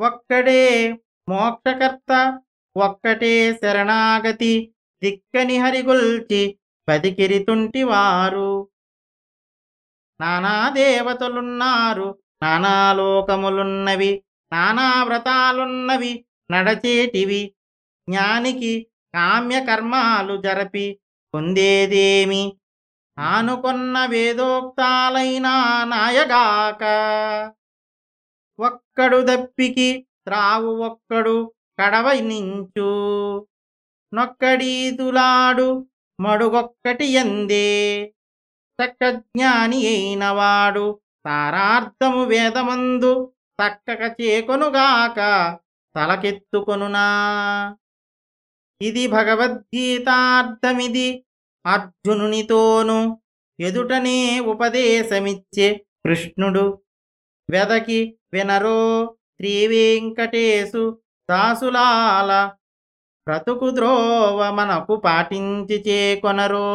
ఒక్కడే మోక్షకర్త ఒక్కటే శరణాగతి దిక్కని హరిగొల్చి బతికిరితుంటివారు. నానా దేవతలున్నారు నానా లోకములున్నవి నానా వ్రతాలున్నవి నడచేటివి. జ్ఞానికి కామ్యకర్మాలు జరపి పొందేదేమి? ఆనుకొన్న వేదోక్తాలైనా నాయగాక. ఒక్కడు దప్పికి త్రావు ఒక్కడు కడవ నించు. నొక్కడీదులాడు మడుగొక్కటి ఎందే. చక్కజ్ఞాని అయినవాడు తారార్థము వేదమందు చక్కక చేకొనుగాక తలకెత్తుకొనునా. ఇది భగవద్గీతార్థమిది అర్జునునితోను ఎదుటనే ఉపదేశమిచ్చే కృష్ణుడు. వెదకి వినరో. శ్రీవేంకటేశు దాసులాల బ్రతుకు ద్రోవ మనకు పాటించి చేకొనరో.